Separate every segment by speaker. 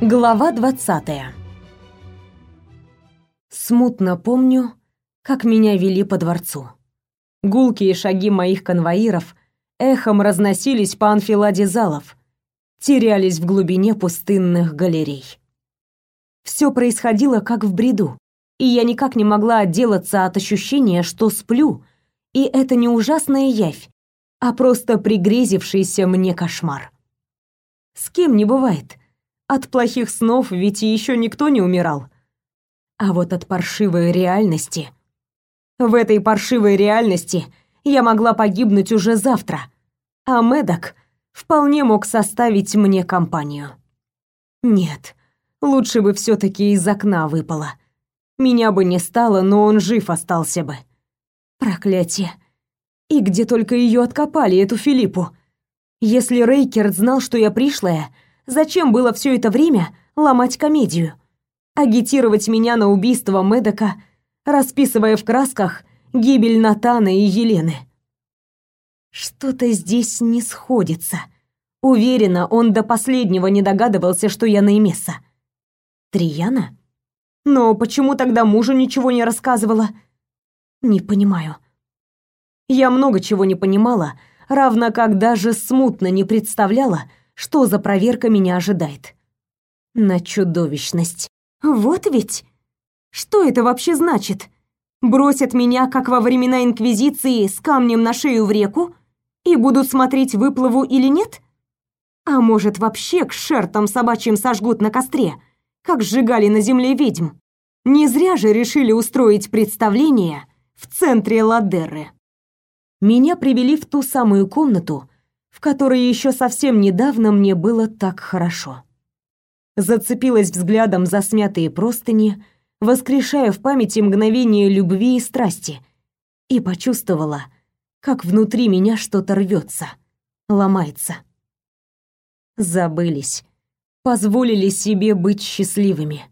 Speaker 1: Глава 20. Смутно помню, как меня вели по дворцу. Гулкие шаги моих конвоиров эхом разносились по анфиладе залов, терялись в глубине пустынных галерей. Все происходило как в бреду, и я никак не могла отделаться от ощущения, что сплю, и это не ужасная явь, а просто пригрезившийся мне кошмар. С кем не бывает — от плохих снов ведь еще никто не умирал. А вот от паршивой реальности... В этой паршивой реальности я могла погибнуть уже завтра, а Медок вполне мог составить мне компанию. Нет, лучше бы все таки из окна выпало. Меня бы не стало, но он жив остался бы. Проклятие. И где только ее откопали, эту Филиппу. Если Рейкерд знал, что я пришлая, Зачем было все это время ломать комедию? Агитировать меня на убийство Медока, расписывая в красках гибель Натана и Елены. Что-то здесь не сходится. Уверена, он до последнего не догадывался, что я Наимеса. Трияна? Но почему тогда мужу ничего не рассказывала? Не понимаю. Я много чего не понимала, равно как даже смутно не представляла, что за проверка меня ожидает. На чудовищность. Вот ведь. Что это вообще значит? Бросят меня, как во времена Инквизиции, с камнем на шею в реку и будут смотреть, выплыву или нет? А может, вообще к шертам собачьим сожгут на костре, как сжигали на земле ведьм? Не зря же решили устроить представление в центре Ладерры. Меня привели в ту самую комнату, в которой еще совсем недавно мне было так хорошо. Зацепилась взглядом за смятые простыни, воскрешая в памяти мгновение любви и страсти, и почувствовала, как внутри меня что-то рвется, ломается. Забылись, позволили себе быть счастливыми.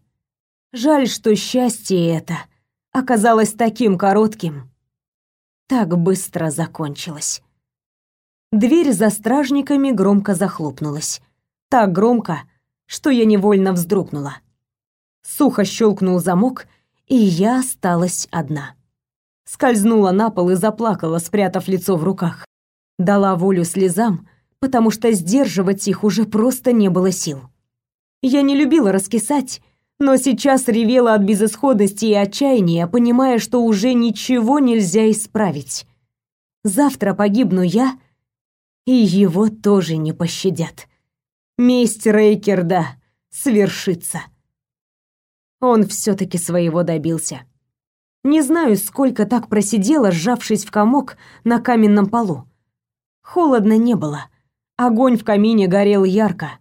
Speaker 1: Жаль, что счастье это оказалось таким коротким, так быстро закончилось. Дверь за стражниками громко захлопнулась. Так громко, что я невольно вздрогнула. Сухо щелкнул замок, и я осталась одна. Скользнула на пол и заплакала, спрятав лицо в руках. Дала волю слезам, потому что сдерживать их уже просто не было сил. Я не любила раскисать, но сейчас ревела от безысходности и отчаяния, понимая, что уже ничего нельзя исправить. Завтра погибну я, и его тоже не пощадят. Месть Рейкерда свершится. Он все таки своего добился. Не знаю, сколько так просидела, сжавшись в комок на каменном полу. Холодно не было. Огонь в камине горел ярко,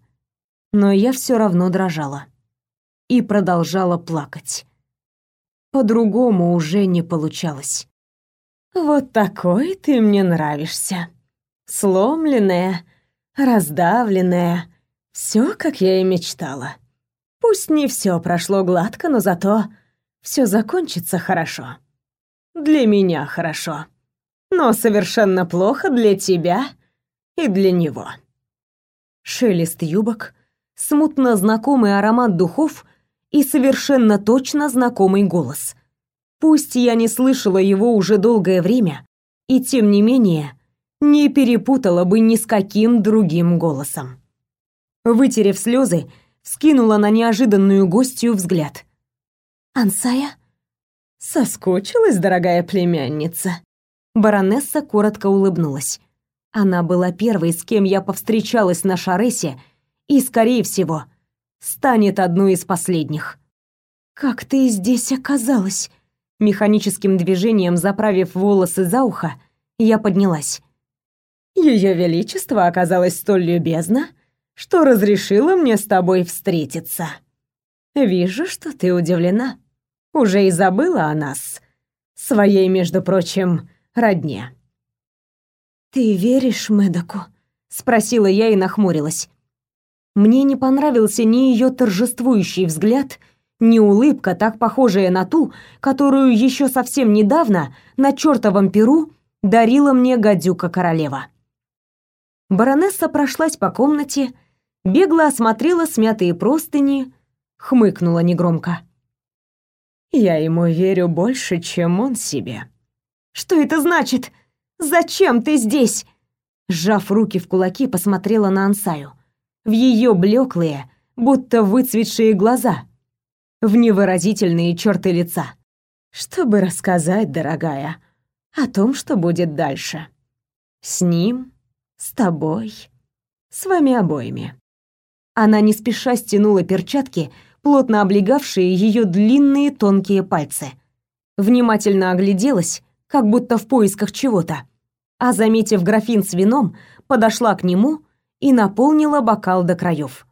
Speaker 1: но я все равно дрожала и продолжала плакать. По-другому уже не получалось. Вот такой ты мне нравишься, сломленная, раздавленная. Все, как я и мечтала. Пусть не все прошло гладко, но зато все закончится хорошо. Для меня хорошо. Но совершенно плохо для тебя и для него. Шелест юбок, смутно знакомый аромат духов и совершенно точно знакомый голос. Пусть я не слышала его уже долгое время, и тем не менее не перепутала бы ни с каким другим голосом. Вытерев слезы, скинула на неожиданную гостью взгляд. «Ансая?» «Соскучилась, дорогая племянница?» Баронесса коротко улыбнулась. Она была первой, с кем я повстречалась на Шаресе, и, скорее всего, станет одной из последних. «Как ты здесь оказалась?» Механическим движением заправив волосы за ухо, я поднялась. Ее величество оказалось столь любезно, что разрешило мне с тобой встретиться. Вижу, что ты удивлена. Уже и забыла о нас, своей, между прочим, родне. Ты веришь Медоку? спросила я и нахмурилась. Мне не понравился ни ее торжествующий взгляд, ни улыбка, так похожая на ту, которую еще совсем недавно на чертовом перу дарила мне гадюка королева. Баронесса прошлась по комнате, бегло осмотрела смятые простыни, хмыкнула негромко. «Я ему верю больше, чем он себе». «Что это значит? Зачем ты здесь?» Сжав руки в кулаки, посмотрела на Ансаю. В ее блеклые, будто выцветшие глаза, в невыразительные черты лица. «Чтобы рассказать, дорогая, о том, что будет дальше. С ним, с тобой, с вами обоими». Она не спеша стянула перчатки, плотно облегавшие ее длинные тонкие пальцы. Внимательно огляделась, как будто в поисках чего-то, а, заметив графин с вином, подошла к нему и наполнила бокал до краев.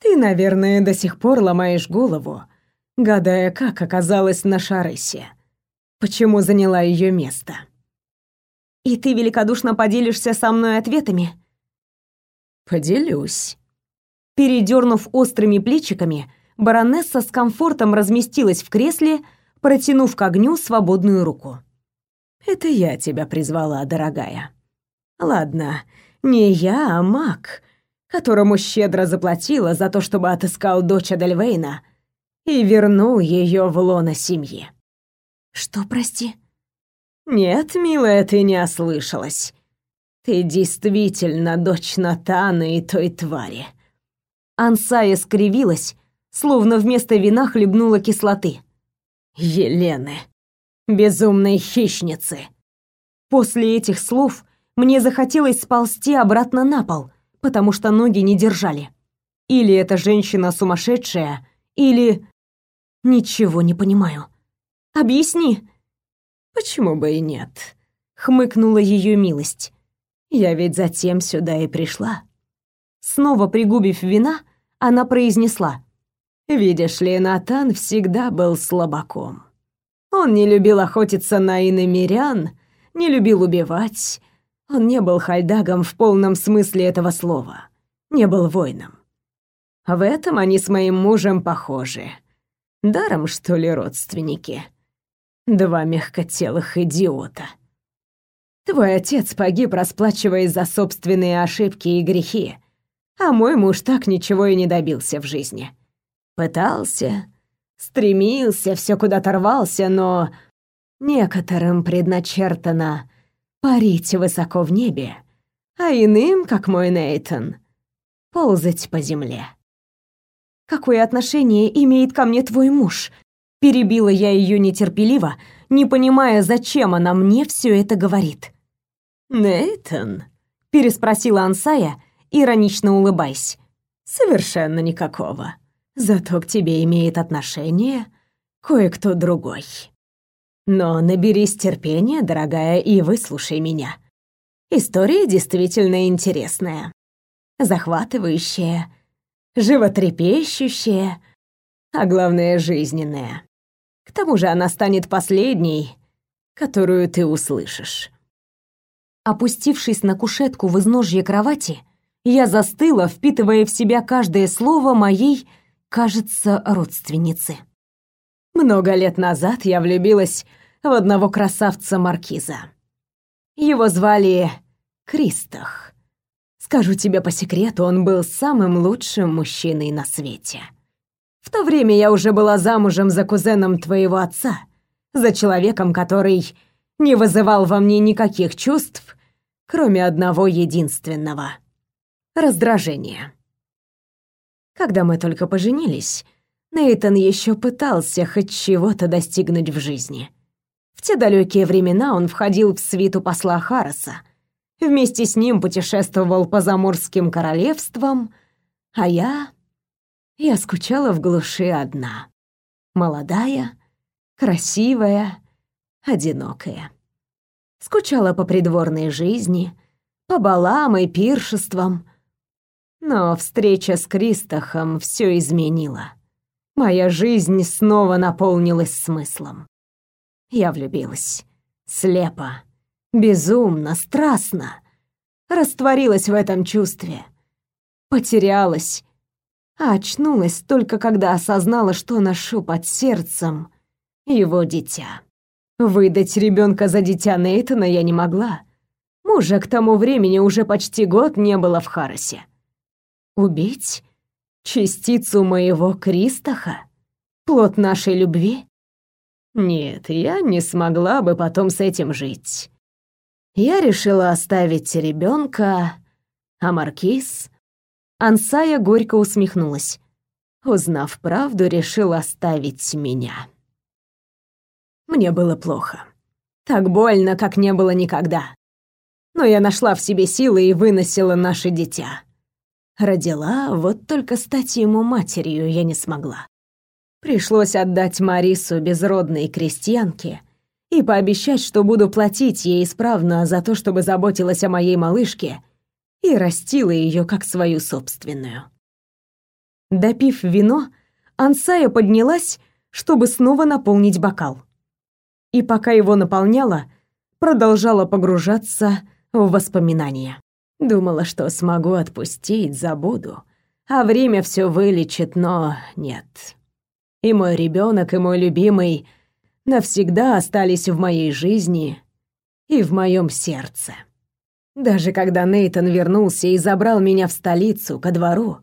Speaker 1: «Ты, наверное, до сих пор ломаешь голову, гадая, как оказалась на Шаресе, почему заняла ее место».
Speaker 2: «И ты великодушно поделишься со мной ответами?»
Speaker 1: «Поделюсь». Передернув острыми плечиками, баронесса с комфортом разместилась в кресле, протянув к огню свободную руку. «Это я тебя призвала, дорогая. Ладно, не я, а маг, которому щедро заплатила за то, чтобы отыскал дочь Адельвейна и вернул ее в лоно семьи».
Speaker 2: «Что, прости?»
Speaker 1: «Нет, милая, ты не ослышалась. Ты действительно дочь Натана и той твари». Ансая скривилась, словно вместо вина хлебнула кислоты. Елены, безумной хищницы. После этих слов мне захотелось сползти обратно на пол, потому что ноги не держали. Или эта женщина сумасшедшая, или... Ничего не понимаю. Объясни. Почему бы и нет? Хмыкнула ее милость. Я ведь затем сюда и пришла. Снова пригубив вина, она произнесла. Видишь ли, Натан всегда был слабаком. Он не любил охотиться на иномирян, не любил убивать. Он не был хальдагом в полном смысле этого слова. Не был воином. В этом они с моим мужем похожи. Даром, что ли, родственники? Два мягкотелых идиота. Твой отец погиб, расплачиваясь за собственные ошибки и грехи, а мой муж так ничего и не добился в жизни. Пытался, стремился, все куда-то рвался, но некоторым предначертано парить высоко в небе, а иным, как мой Нейтон, ползать по земле.
Speaker 2: Какое отношение имеет ко мне твой муж? Перебила я ее нетерпеливо, не понимая, зачем она мне все это говорит.
Speaker 1: Нейтон, переспросила Ансая, иронично улыбаясь. Совершенно никакого. Зато к тебе имеет отношение кое-кто другой. Но наберись терпения, дорогая, и выслушай меня. История действительно интересная, захватывающая, животрепещущая, а главное жизненная. К тому же она станет последней, которую ты услышишь.
Speaker 2: Опустившись на кушетку в изножье кровати, я застыла, впитывая в себя каждое слово моей кажется, родственницы.
Speaker 1: Много лет назад я влюбилась в одного красавца-маркиза. Его звали Кристах. Скажу тебе по секрету, он был самым лучшим мужчиной на свете. В то время я уже была замужем за кузеном твоего отца, за человеком, который не вызывал во мне никаких чувств, кроме одного единственного — раздражения. Когда мы только поженились, Нейтон еще пытался хоть чего-то достигнуть в жизни. В те далекие времена он входил в свиту посла Хараса. Вместе с ним путешествовал по заморским королевствам, а я... Я скучала в глуши одна. Молодая, красивая, одинокая. Скучала по придворной жизни, по балам и пиршествам, но встреча с Кристохом все изменила. Моя жизнь снова наполнилась смыслом. Я влюбилась. Слепо, безумно, страстно. Растворилась в этом чувстве. Потерялась. А очнулась только когда осознала, что ношу под сердцем его дитя. Выдать ребенка за дитя Нейтана я не могла. Мужа к тому времени уже почти год не было в Харосе. Убить частицу моего Кристоха? Плод нашей любви? Нет, я не смогла бы потом с этим жить. Я решила оставить ребенка, а Маркиз... Ансая горько усмехнулась. Узнав правду, решил оставить меня. Мне было плохо. Так больно, как не было никогда. Но я нашла в себе силы и выносила наше дитя. Родила, вот только стать ему матерью я не смогла. Пришлось отдать Марису безродной крестьянке и пообещать, что буду платить ей исправно за то, чтобы заботилась о моей малышке и растила ее как свою собственную. Допив вино, Ансая поднялась, чтобы снова наполнить бокал. И пока его наполняла, продолжала погружаться в воспоминания. Думала, что смогу отпустить, забуду, а время все вылечит, но нет. И мой ребенок, и мой любимый навсегда остались в моей жизни и в моем сердце. Даже когда Нейтон вернулся и забрал меня в столицу, ко двору,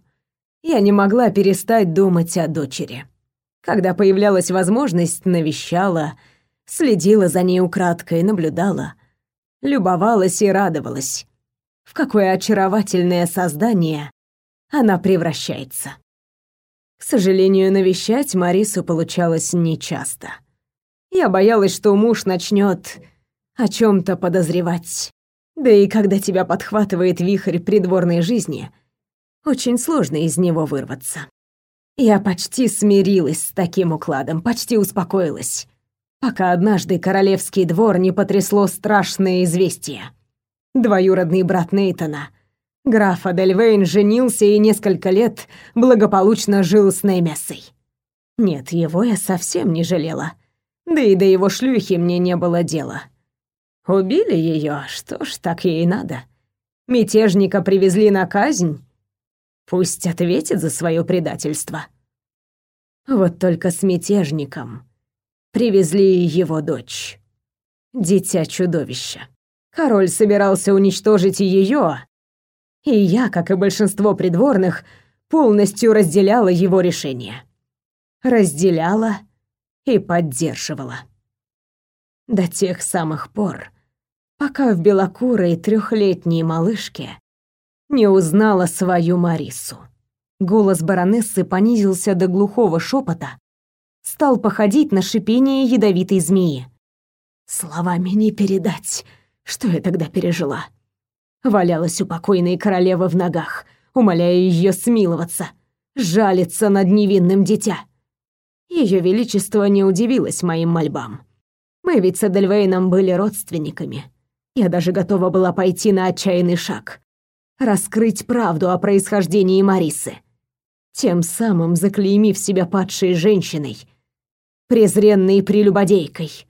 Speaker 1: я не могла перестать думать о дочери. Когда появлялась возможность, навещала, следила за ней украдкой, наблюдала, любовалась и радовалась. В какое очаровательное создание она превращается. К сожалению, навещать Марису получалось нечасто. Я боялась, что муж начнет о чем то подозревать. Да и когда тебя подхватывает вихрь придворной жизни, очень сложно из него вырваться. Я почти смирилась с таким укладом, почти успокоилась, пока однажды королевский двор не потрясло страшное известие. Двоюродный брат Нейтона, граф Адельвейн, женился и несколько лет благополучно жил с Неймессой. Нет, его я совсем не жалела. Да и до его шлюхи мне не было дела. Убили ее, что ж, так ей надо. Мятежника привезли на казнь. Пусть ответит за свое предательство. Вот только с мятежником привезли его дочь. Дитя чудовища. Король собирался уничтожить ее, и я, как и большинство придворных, полностью разделяла его решение. Разделяла и поддерживала. До тех самых пор, пока в белокурой трехлетней малышке не узнала свою Марису. Голос баронессы понизился до глухого шепота, стал походить на шипение ядовитой змеи. Словами не передать, что я тогда пережила. Валялась у покойной королевы в ногах, умоляя ее смиловаться, жалиться над невинным дитя. Ее величество не удивилось моим мольбам. Мы ведь с Эдельвейном были родственниками. Я даже готова была пойти на отчаянный шаг. Раскрыть правду о происхождении Марисы. Тем самым заклеймив себя падшей женщиной, презренной прелюбодейкой.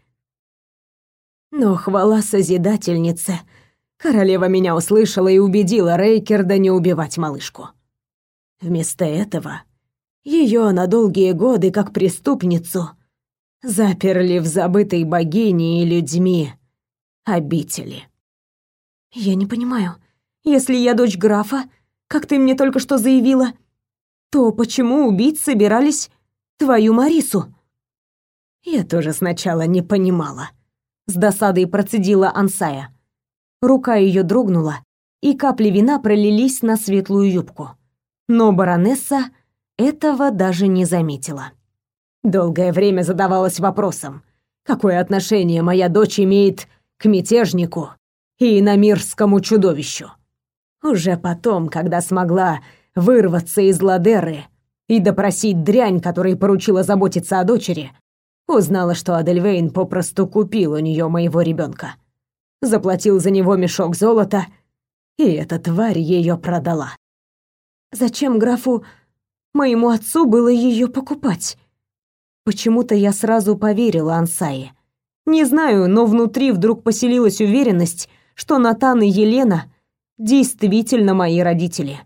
Speaker 1: Но хвала Созидательнице, королева меня услышала и убедила Рейкерда не убивать малышку. Вместо этого ее на долгие годы, как преступницу, заперли в забытой богине и людьми обители. Я не понимаю. Если я дочь графа, как ты мне только что заявила, то почему убить собирались твою Марису? Я тоже сначала не понимала. С досадой процедила Ансая. Рука ее дрогнула, и капли вина пролились на светлую юбку. Но баронесса этого даже не заметила. Долгое время задавалась вопросом, какое отношение моя дочь имеет к мятежнику и иномирскому чудовищу. Уже потом, когда смогла вырваться из Ладеры и допросить дрянь, которой поручила заботиться о дочери, узнала, что Адельвейн попросту купил у нее моего ребенка, заплатил за него мешок золота, и эта тварь ее продала. Зачем графу моему отцу было ее покупать? Почему-то я сразу поверила Ансае. Не знаю, но внутри вдруг поселилась уверенность, что Натан и Елена действительно мои родители.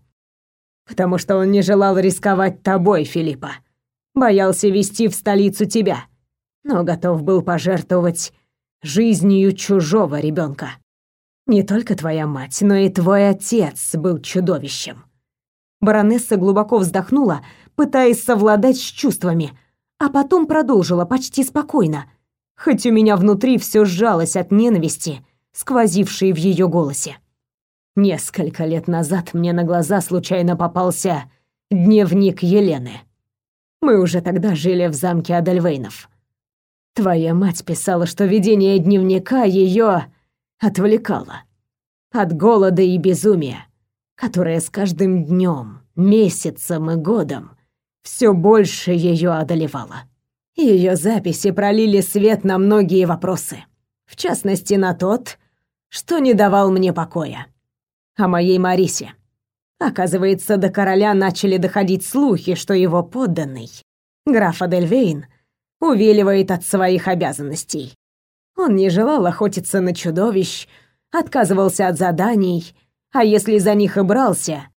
Speaker 1: Потому что он не желал рисковать тобой, Филиппа. Боялся вести в столицу тебя, но готов был пожертвовать жизнью чужого ребенка. Не только твоя мать, но и твой отец был чудовищем.
Speaker 2: Баронесса глубоко вздохнула, пытаясь совладать с чувствами, а потом продолжила почти спокойно, хоть у меня внутри все сжалось от ненависти, сквозившей в ее голосе. Несколько лет назад мне на глаза случайно попался дневник Елены. Мы уже тогда жили в замке Адельвейнов. Твоя мать писала, что ведение дневника ее отвлекало от голода и безумия, которое с каждым днем, месяцем и годом все больше ее одолевало. Ее записи пролили свет на многие вопросы, в частности на тот, что не давал мне покоя. О моей Марисе. Оказывается, до короля начали доходить слухи, что его подданный, граф Адельвейн, увиливает от своих обязанностей. Он не желал охотиться на чудовищ, отказывался от заданий, а если за них и брался,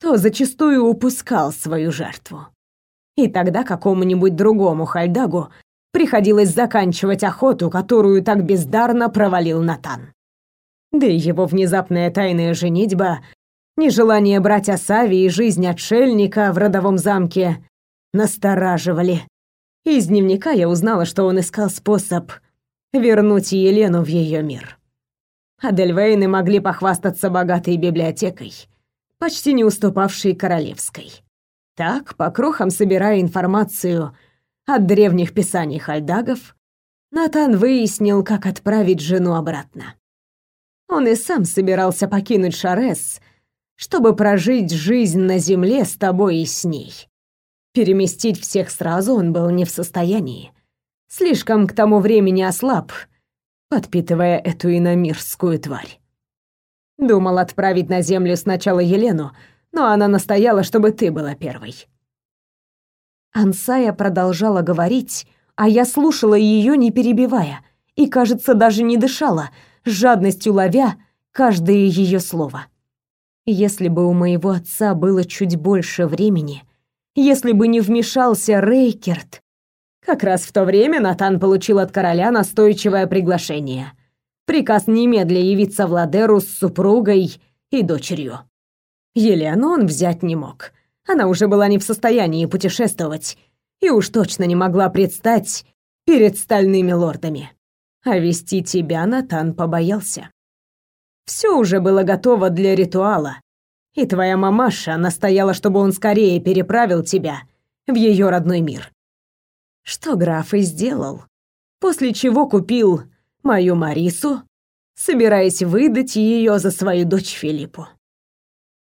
Speaker 2: то зачастую упускал свою жертву. И тогда какому-нибудь другому хальдагу приходилось заканчивать охоту, которую так бездарно провалил Натан. Да и его внезапная тайная женитьба Нежелание брать Асави и жизнь отшельника в родовом замке настораживали. Из дневника я узнала, что он искал способ вернуть Елену в ее мир. Адельвейны могли похвастаться богатой библиотекой, почти не уступавшей королевской. Так, по крохам собирая информацию от древних писаний хальдагов, Натан выяснил, как отправить жену обратно. Он и сам собирался покинуть Шарес чтобы прожить жизнь на земле с тобой и с ней. Переместить всех сразу он был не в состоянии. Слишком к тому времени ослаб, подпитывая эту иномирскую тварь. Думал отправить на землю сначала Елену, но она настояла, чтобы ты была первой. Ансая продолжала говорить, а я слушала ее, не перебивая, и, кажется, даже не дышала, с жадностью ловя каждое ее слово. Если бы у моего отца было чуть больше времени, если бы не вмешался Рейкерт, как раз в то время Натан получил от короля настойчивое приглашение. Приказ немедля явиться в Ладеру с супругой и дочерью. Елену он взять не мог. Она уже была не в состоянии путешествовать и уж точно не могла предстать перед стальными лордами. А вести тебя Натан побоялся. Все уже было готово для ритуала, и твоя мамаша настояла, чтобы он скорее переправил тебя в ее родной мир. Что граф и сделал, после чего купил мою Марису, собираясь выдать ее за свою дочь Филиппу.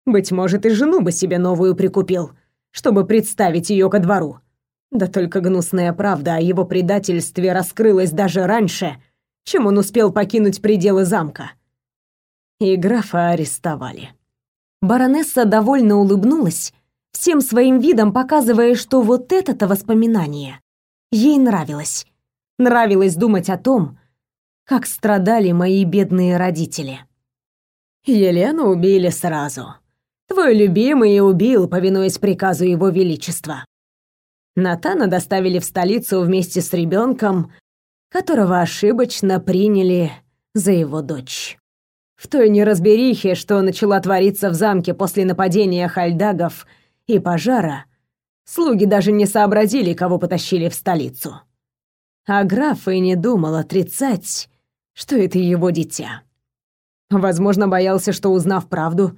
Speaker 2: Быть может, и жену бы себе новую прикупил, чтобы представить ее ко двору. Да только гнусная правда о его предательстве раскрылась даже раньше, чем он успел покинуть пределы замка и графа арестовали. Баронесса довольно улыбнулась, всем своим видом показывая, что вот это-то воспоминание ей нравилось. Нравилось думать о том, как страдали мои бедные родители. Елену убили сразу. Твой любимый убил, повинуясь приказу его величества. Натана доставили в столицу вместе с ребенком, которого ошибочно приняли за его дочь. В той неразберихе, что начала твориться в замке после нападения хальдагов и пожара, слуги даже не сообразили, кого потащили в столицу. А граф и не думал отрицать, что это его дитя. Возможно, боялся, что, узнав правду,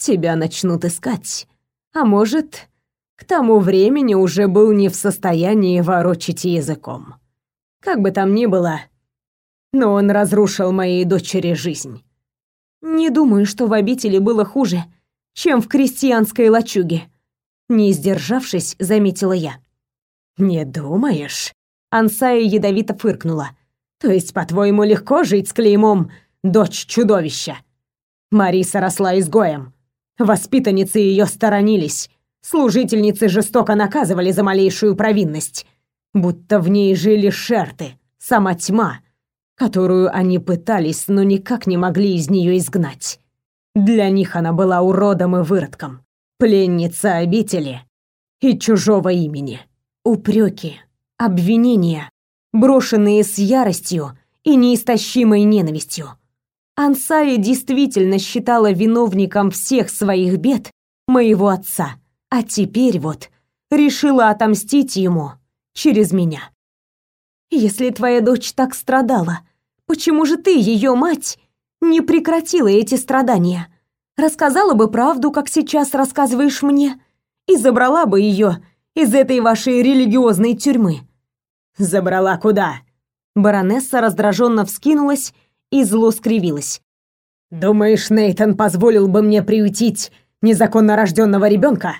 Speaker 2: тебя начнут искать. А может, к тому времени уже был не в состоянии ворочить языком. Как бы там ни было, но он разрушил моей дочери жизнь. Не думаю, что в обители было хуже, чем в крестьянской лачуге. Не сдержавшись, заметила я. Не думаешь? Ансая ядовито фыркнула. То есть, по-твоему, легко жить с клеймом «дочь чудовища»? Мариса росла изгоем. Воспитанницы ее сторонились. Служительницы жестоко наказывали за малейшую провинность. Будто в ней жили шерты, сама тьма, которую они пытались, но никак не могли из нее изгнать. Для них она была уродом и выродком, пленница обители и чужого имени. Упреки, обвинения, брошенные с яростью и неистощимой ненавистью. Ансая действительно считала виновником всех своих бед моего отца, а теперь вот решила отомстить ему через меня. Если твоя дочь так страдала, почему же ты, ее мать, не прекратила эти страдания? Рассказала бы правду, как сейчас рассказываешь мне, и забрала бы ее из этой вашей религиозной тюрьмы.
Speaker 1: Забрала куда?
Speaker 2: Баронесса раздраженно вскинулась и зло скривилась.
Speaker 1: Думаешь, Нейтон позволил бы мне приютить незаконно рожденного ребенка?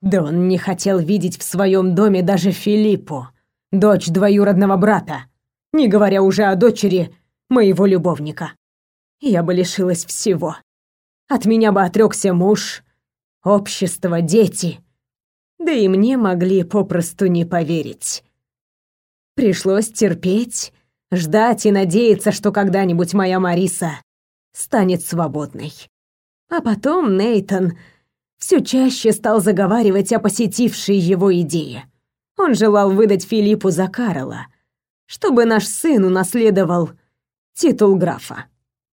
Speaker 1: Да он не хотел видеть в своем доме даже Филиппу, дочь двоюродного брата, не говоря уже о дочери моего любовника. Я бы лишилась всего. От меня бы отрекся муж, общество, дети. Да и мне могли попросту не поверить. Пришлось терпеть, ждать и надеяться, что когда-нибудь моя Мариса станет свободной. А потом Нейтон все чаще стал заговаривать о посетившей его идее. Он желал выдать Филиппу за Карла, чтобы наш сын унаследовал титул графа.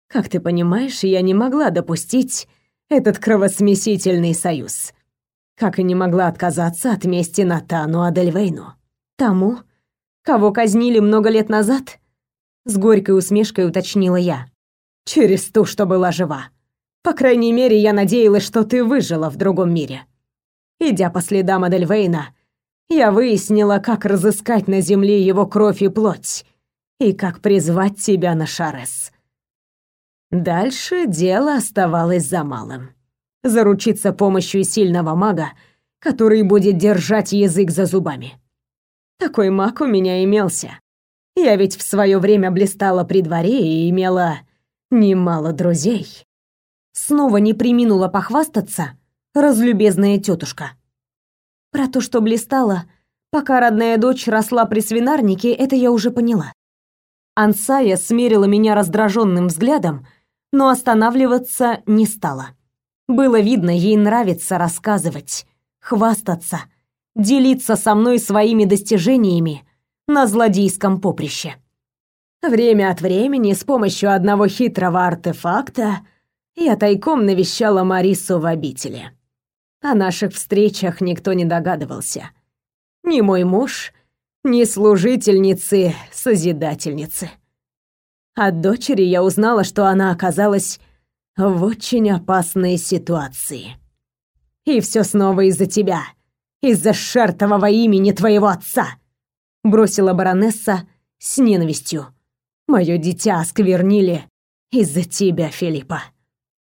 Speaker 1: Как ты понимаешь, я не могла допустить этот кровосмесительный союз. Как и не могла отказаться от мести Натану Адельвейну.
Speaker 2: Тому, Кого казнили много лет назад? С горькой усмешкой уточнила я.
Speaker 1: Через ту, что была жива. По крайней мере, я надеялась, что ты выжила в другом мире. Идя по следам Адельвейна, я выяснила, как разыскать на земле его кровь и плоть, и как призвать тебя на Шарес. Дальше дело оставалось за малым. Заручиться помощью сильного мага, который будет держать язык за зубами. Такой маг у меня имелся. Я ведь в свое время блистала при дворе и имела немало друзей.
Speaker 2: Снова не приминула похвастаться разлюбезная тетушка. Про то, что блистала, пока родная дочь росла при свинарнике, это я уже поняла. Ансая смерила меня раздраженным взглядом, но останавливаться не стала. Было видно, ей нравится рассказывать, хвастаться — делиться со мной своими достижениями на злодейском поприще.
Speaker 1: Время от времени с помощью одного хитрого артефакта я тайком навещала Марису в обители. О наших встречах никто не догадывался. Ни мой муж, ни служительницы, созидательницы. От дочери я узнала, что она оказалась в очень опасной ситуации. И все снова из-за тебя — из-за шертового имени твоего отца!» Бросила баронесса с ненавистью. «Мое дитя осквернили из-за тебя, Филиппа.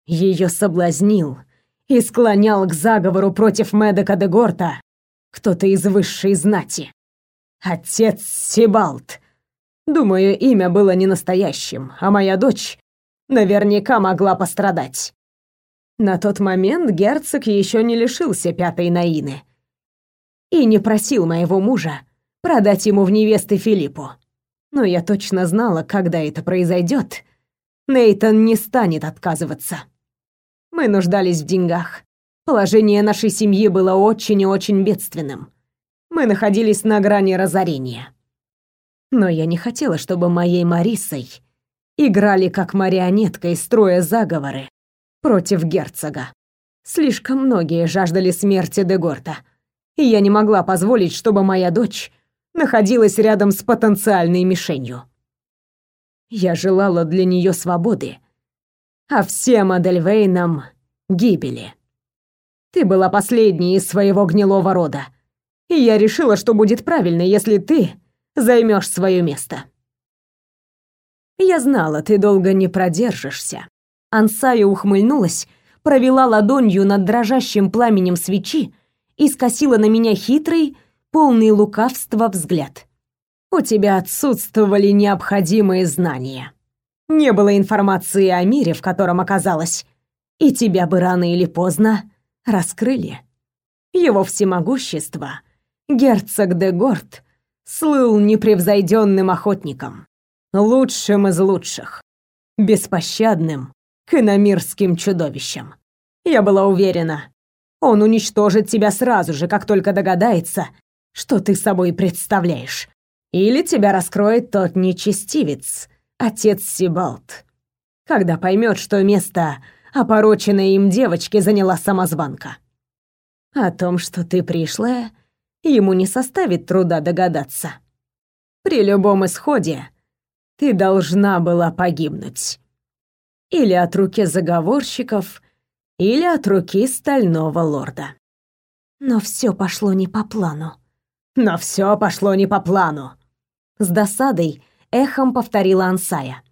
Speaker 1: Ее соблазнил и склонял к заговору против Медока де Горта кто-то из высшей знати. Отец Сибалт. Думаю, имя было не настоящим, а моя дочь наверняка могла пострадать. На тот момент герцог еще не лишился пятой Наины, и не просил моего мужа продать ему в невесты Филиппу. Но я точно знала, когда это произойдет, Нейтон не станет отказываться. Мы нуждались в деньгах. Положение нашей семьи было очень и очень бедственным. Мы находились на грани разорения. Но я не хотела, чтобы моей Марисой играли как марионеткой, строя заговоры против герцога. Слишком многие жаждали смерти Дегорта и я не могла позволить, чтобы моя дочь находилась рядом с потенциальной мишенью. Я желала для нее свободы, а всем Адельвейнам гибели. Ты была последней из своего гнилого рода, и я решила, что будет правильно, если ты займешь свое место. Я знала, ты долго не продержишься. Ансая ухмыльнулась, провела ладонью над дрожащим пламенем свечи и скосила на меня хитрый, полный лукавства взгляд. У тебя отсутствовали необходимые знания. Не было информации о мире, в котором оказалась, и тебя бы рано или поздно раскрыли. Его всемогущество, герцог де Горд, слыл непревзойденным охотником, лучшим из лучших, беспощадным, киномирским чудовищем. Я была уверена, он уничтожит тебя сразу же, как только догадается, что ты собой представляешь. Или тебя раскроет тот нечестивец, отец Сибалт. Когда поймет, что место опороченной им девочке заняла самозванка. О том, что ты пришлая, ему не составит труда догадаться. При любом исходе ты должна была погибнуть. Или от руки заговорщиков, или от руки стального лорда.
Speaker 2: Но все пошло не по плану.
Speaker 1: Но все пошло не по плану. С досадой эхом повторила Ансая.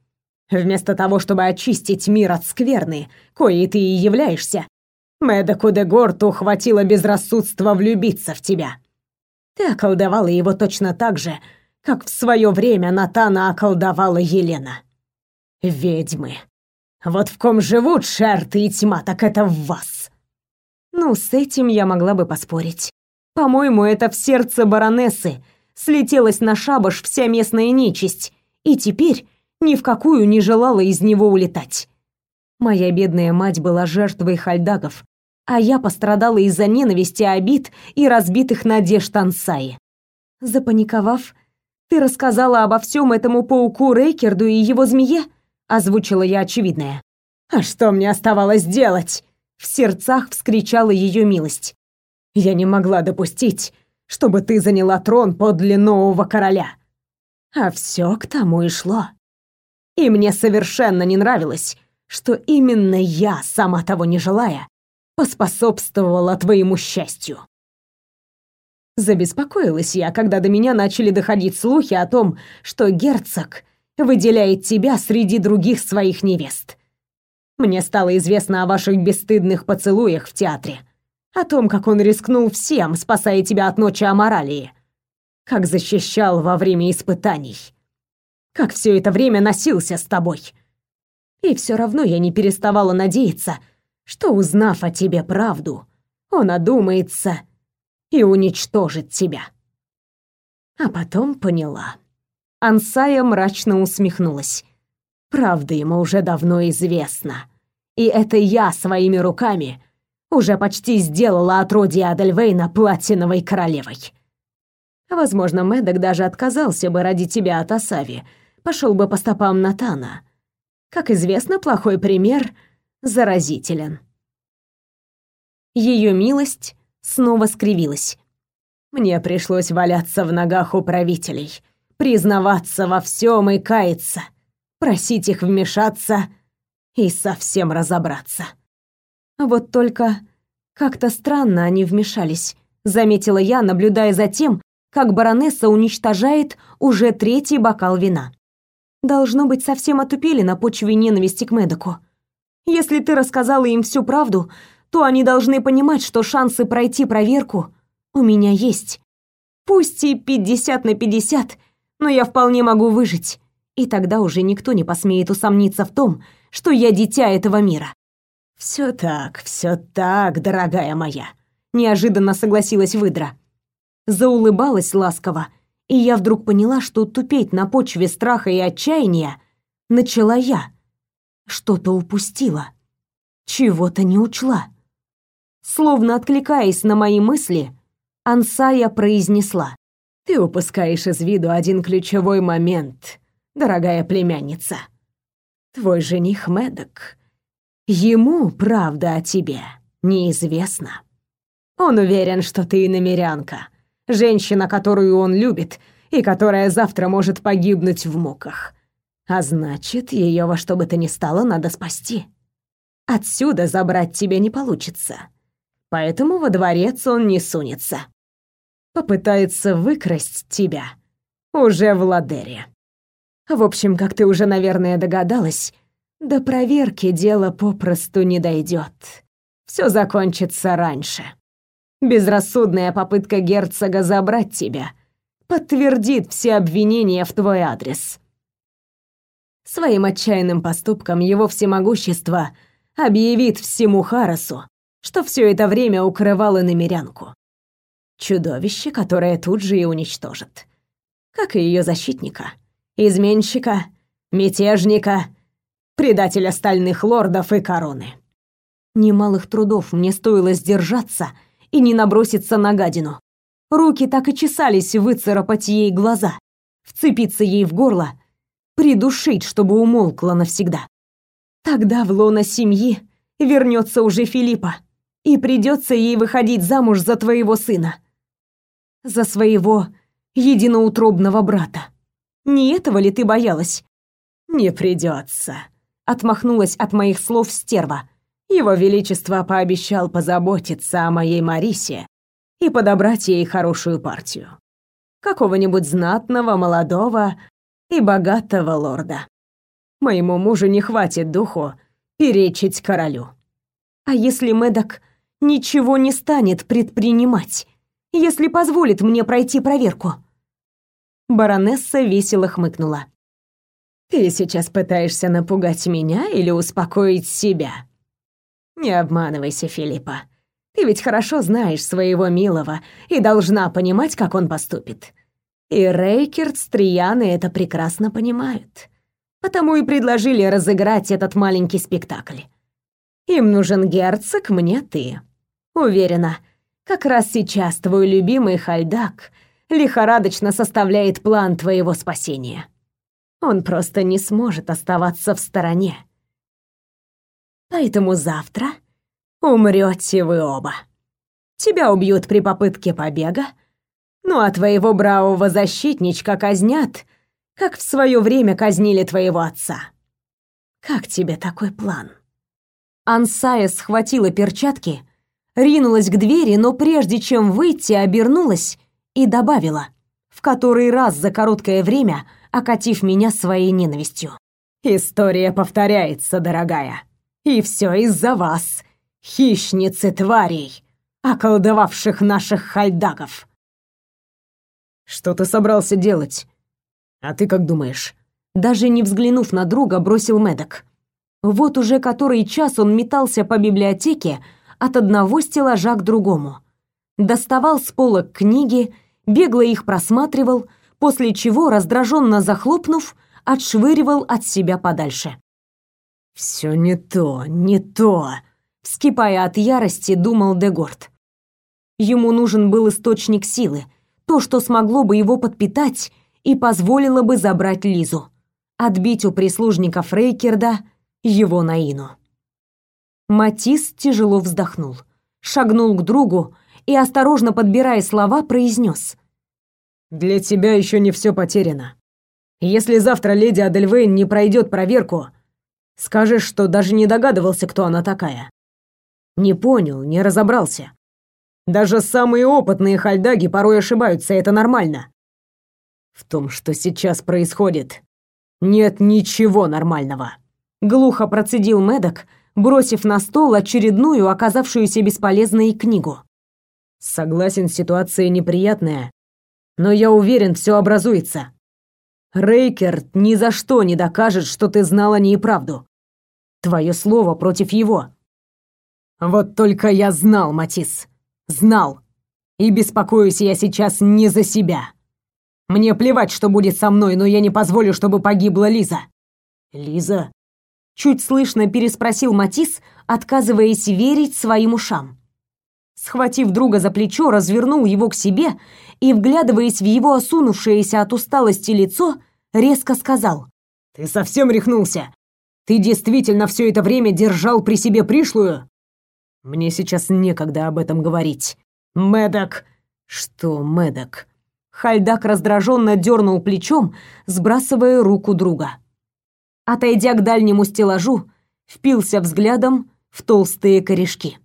Speaker 1: Вместо того, чтобы очистить мир от скверны, коей ты и являешься, Мэдоку де Горту хватило безрассудства влюбиться в тебя. Ты околдовала его точно так же, как в свое время Натана околдовала Елена. Ведьмы. Вот в ком живут шерты и тьма, так это в вас.
Speaker 2: Ну, с этим я могла бы поспорить. По-моему, это в сердце баронессы слетелась на шабаш вся местная нечисть, и теперь ни в какую не желала из него улетать. Моя бедная мать была жертвой хальдагов, а я пострадала из-за ненависти, обид и разбитых надежд Ансаи. Запаниковав, ты рассказала обо всем этому пауку Рейкерду и его змее? Озвучила я очевидное.
Speaker 1: А что мне оставалось делать? В сердцах вскричала ее милость. Я не могла допустить, чтобы ты заняла трон подле нового короля. А все к тому и шло. И мне совершенно не нравилось, что именно я, сама того не желая, поспособствовала твоему счастью. Забеспокоилась я, когда до меня начали доходить слухи о том, что герцог выделяет тебя среди других своих невест. Мне стало известно о ваших бесстыдных поцелуях в театре, о том, как он рискнул всем, спасая тебя от ночи Аморалии, как защищал во время испытаний, как все это время носился с тобой. И все равно я не переставала надеяться, что, узнав о тебе правду, он одумается и уничтожит тебя. А потом поняла. Ансая мрачно усмехнулась. Правда ему уже давно известна. И это я своими руками уже почти сделала отродье Адельвейна платиновой королевой. Возможно, Мэддок даже отказался бы ради тебя от Асави, пошел бы по стопам Натана. Как известно, плохой пример заразителен. Ее милость снова скривилась. Мне пришлось валяться в ногах у правителей, признаваться во всем и каяться, просить их вмешаться и совсем разобраться. Вот только как-то странно они вмешались, заметила я, наблюдая за тем, как баронесса уничтожает уже третий бокал вина. Должно быть, совсем отупели на почве ненависти к Медоку. Если ты рассказала им всю правду, то они должны понимать, что шансы пройти проверку у меня есть. Пусть и 50 на 50, но я вполне могу выжить. И тогда уже никто не посмеет усомниться в том, что я дитя этого мира. Все так, все так, дорогая моя, неожиданно согласилась выдра. Заулыбалась ласково, и я вдруг поняла, что тупеть на почве страха и отчаяния начала я. Что-то упустила, чего-то не учла. Словно откликаясь на мои мысли, Ансая произнесла: "Ты упускаешь из виду один ключевой момент, дорогая племянница. Твой жених Медок. Ему правда о тебе неизвестна. Он уверен, что ты иномерянка, женщина, которую он любит и которая завтра может погибнуть в муках. А значит, ее во что бы то ни стало надо спасти. Отсюда забрать тебя не получится поэтому во дворец он не сунется. Попытается выкрасть тебя уже в Ладере. В общем, как ты уже, наверное, догадалась, до проверки дело попросту не дойдет. Все закончится раньше. Безрассудная попытка герцога забрать тебя подтвердит все обвинения в твой адрес. Своим отчаянным поступком его всемогущество объявит всему Харасу, что все это время укрывало намерянку. Чудовище, которое тут же и уничтожит. Как и ее защитника, изменщика, мятежника, предателя стальных лордов и короны. Немалых трудов мне стоило сдержаться и не наброситься на гадину. Руки так и чесались выцарапать ей глаза, вцепиться ей в горло, придушить, чтобы умолкла навсегда. Тогда в лоно семьи
Speaker 2: вернется уже Филиппа, и придется ей выходить замуж за твоего сына. За своего единоутробного брата. Не этого ли ты боялась?
Speaker 1: Не придется, отмахнулась от моих слов стерва. Его величество пообещал позаботиться о моей Марисе и подобрать ей хорошую партию. Какого-нибудь знатного, молодого и богатого лорда. Моему мужу не хватит духу перечить королю.
Speaker 2: А если Медок ничего не станет предпринимать, если позволит мне пройти проверку? Баронесса весело хмыкнула.
Speaker 1: Ты сейчас пытаешься напугать меня или успокоить себя? Не обманывайся, Филиппа. Ты ведь хорошо знаешь своего милого и должна понимать, как он поступит. И Рейкерт с Трияны это прекрасно понимают. Потому и предложили разыграть этот маленький спектакль. Им нужен герцог, мне ты. Уверена, как раз сейчас твой любимый Хальдак лихорадочно составляет план твоего спасения. Он просто не сможет оставаться в стороне. Поэтому завтра умрете вы оба. Тебя убьют при попытке побега, ну а твоего бравого защитничка казнят, как в свое время казнили твоего отца. Как тебе такой план?
Speaker 2: Ансая схватила перчатки, ринулась к двери, но прежде чем выйти, обернулась и добавила, в который раз за короткое время окатив меня своей ненавистью.
Speaker 1: «История повторяется, дорогая. И все из-за вас, хищницы тварей, околдовавших наших хальдагов».
Speaker 3: «Что ты собрался делать? А ты как думаешь?»
Speaker 2: Даже не взглянув на друга, бросил Медок. Вот уже который час он метался по библиотеке от одного стеллажа к другому. Доставал с полок книги, бегло их просматривал, после чего, раздраженно захлопнув, отшвыривал от себя подальше.
Speaker 1: «Все не то, не то!»
Speaker 2: Вскипая от ярости, думал Дегорд. Ему нужен был источник силы, то, что смогло бы его подпитать и позволило бы забрать Лизу, отбить у прислужника Фрейкерда его Наину. Матис тяжело вздохнул, шагнул к другу и, осторожно подбирая слова, произнес.
Speaker 3: «Для тебя еще не все потеряно. Если завтра леди Адельвейн не пройдет проверку, скажешь, что даже не догадывался, кто она такая. Не понял, не разобрался. Даже самые опытные хальдаги порой ошибаются, это нормально. В том, что сейчас происходит, нет ничего нормального.
Speaker 2: Глухо процедил Медок, бросив на стол очередную, оказавшуюся бесполезной книгу.
Speaker 3: Согласен, ситуация неприятная, но я уверен, все образуется. Рейкерт ни за что не докажет, что ты знала неправду. Твое слово против его. Вот только я знал, Матис. Знал. И беспокоюсь я сейчас не за себя. Мне плевать, что будет со мной, но я не позволю, чтобы погибла Лиза.
Speaker 2: Лиза? Чуть слышно переспросил Матис, отказываясь верить своим ушам. Схватив друга за плечо, развернул его к себе и, вглядываясь в его осунувшееся от усталости лицо, резко сказал.
Speaker 3: «Ты совсем рехнулся? Ты действительно все это время держал при себе пришлую? Мне сейчас некогда об этом говорить. Медок. Что, Медок?
Speaker 2: Хальдак раздраженно дернул плечом, сбрасывая руку друга. Отойдя к дальнему стеллажу, впился взглядом в толстые корешки.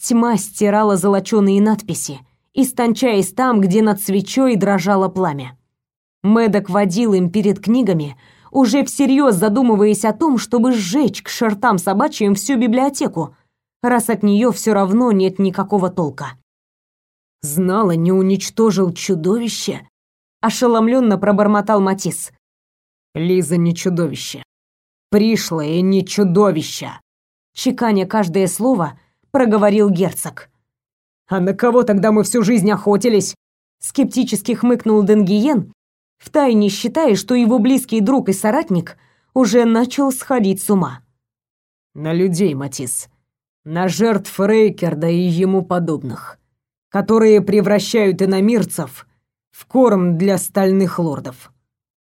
Speaker 2: Тьма стирала золоченые надписи, истончаясь там, где над свечой дрожало пламя. Медок водил им перед книгами, уже всерьез задумываясь о том, чтобы сжечь к шертам собачьим всю библиотеку, раз от нее все равно нет никакого толка.
Speaker 1: «Знала, не уничтожил чудовище?»
Speaker 2: — ошеломленно пробормотал Матис.
Speaker 1: «Лиза не чудовище. Пришлое не чудовище!»
Speaker 2: Чеканя каждое слово, проговорил герцог.
Speaker 3: «А на кого тогда мы всю жизнь охотились?»
Speaker 2: Скептически хмыкнул Денгиен, втайне считая, что его близкий друг и соратник уже начал сходить с ума.
Speaker 1: «На людей, Матис. На жертв Рейкерда и ему подобных, которые превращают иномирцев в корм для стальных лордов.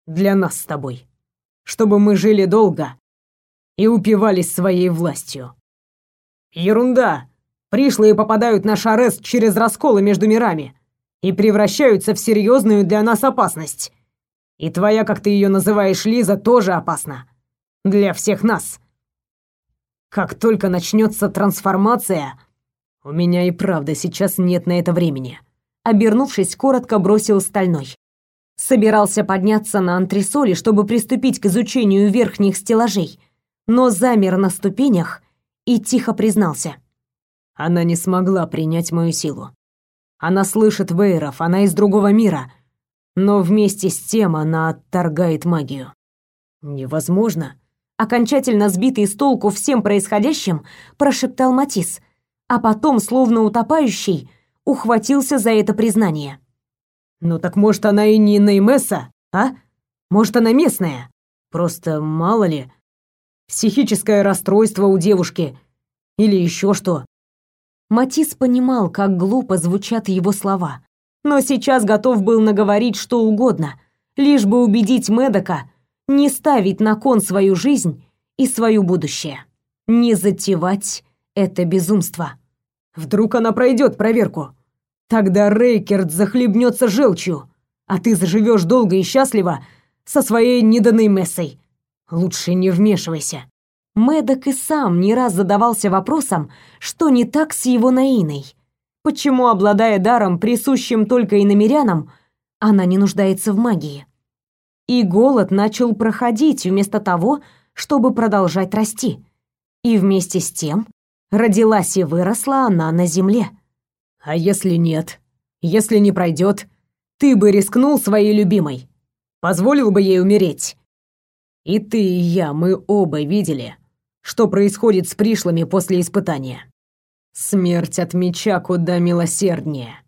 Speaker 1: Для нас с тобой. Чтобы мы жили долго
Speaker 3: и упивались своей властью. Ерунда! Пришлые попадают на Шарест через расколы между мирами и превращаются в серьезную для нас опасность. И твоя, как ты ее называешь, Лиза, тоже опасна. Для всех нас. Как только начнется трансформация, у меня и правда сейчас нет на это времени.
Speaker 2: Обернувшись, коротко бросил стальной. Собирался подняться на антресоли, чтобы приступить к изучению верхних стеллажей, но замер на ступенях и тихо признался.
Speaker 3: Она не смогла принять мою силу. Она слышит вейров, она из другого мира, но вместе с тем она отторгает магию. Невозможно.
Speaker 2: Окончательно сбитый с толку всем происходящим, прошептал Матис, а потом, словно утопающий, ухватился за это признание.
Speaker 3: Ну так может она и не Неймеса, а? Может она местная? Просто мало ли. Психическое расстройство у девушки или еще что.
Speaker 2: Матис понимал, как глупо звучат его слова, но сейчас готов был наговорить что угодно, лишь бы убедить Медока не ставить на кон свою жизнь и свое будущее, не затевать это безумство.
Speaker 3: Вдруг она пройдет проверку? Тогда Рейкерт захлебнется желчью, а ты заживешь долго и счастливо со своей неданной мессой. Лучше не вмешивайся.
Speaker 2: Мэддок и сам не раз задавался вопросом, что не так с его Наиной. Почему, обладая даром, присущим только иномерянам, она не нуждается в магии? И голод начал проходить вместо того, чтобы продолжать расти. И вместе с тем родилась и выросла она на земле.
Speaker 3: А если нет? Если не пройдет, ты бы рискнул своей любимой? Позволил бы ей умереть? И ты, и я, мы оба видели, что происходит с пришлыми после испытания. Смерть от меча куда милосерднее.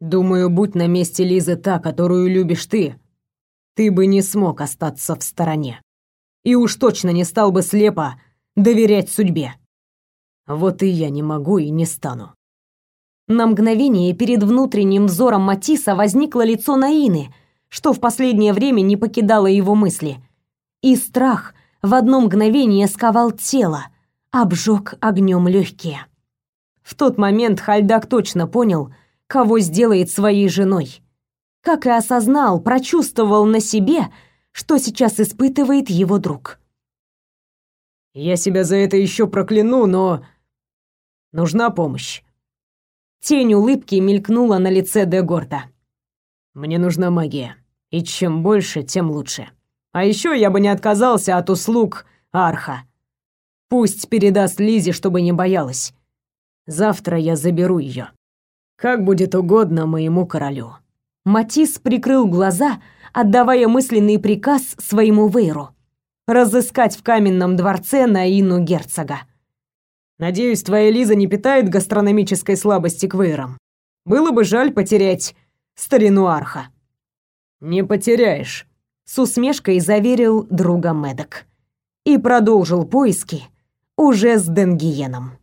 Speaker 3: Думаю, будь на месте Лизы та, которую любишь ты, ты бы не смог остаться в стороне. И уж точно не стал бы слепо доверять судьбе. Вот и я не могу и не стану.
Speaker 2: На мгновение перед внутренним взором Матиса возникло лицо Наины, что в последнее время не покидало его мысли. И страх в одно мгновение сковал тело, обжег огнем легкие. В тот момент Хальдак точно понял, кого сделает своей женой. Как и осознал, прочувствовал на себе, что сейчас испытывает его друг.
Speaker 3: «Я себя за это еще прокляну, но... нужна помощь.
Speaker 2: Тень улыбки мелькнула на лице Дегорта.
Speaker 3: «Мне нужна магия. И чем больше, тем лучше. А еще я бы не отказался от услуг Арха. Пусть передаст Лизе, чтобы не боялась. Завтра я заберу ее. Как будет угодно моему королю».
Speaker 2: Матис прикрыл глаза, отдавая мысленный приказ своему Вейру разыскать в каменном дворце Наину герцога.
Speaker 3: Надеюсь, твоя Лиза не питает гастрономической слабости к вейрам. Было бы жаль потерять старину Арха. Не потеряешь,
Speaker 2: с усмешкой заверил друга Медок и продолжил поиски уже с Денгиеном.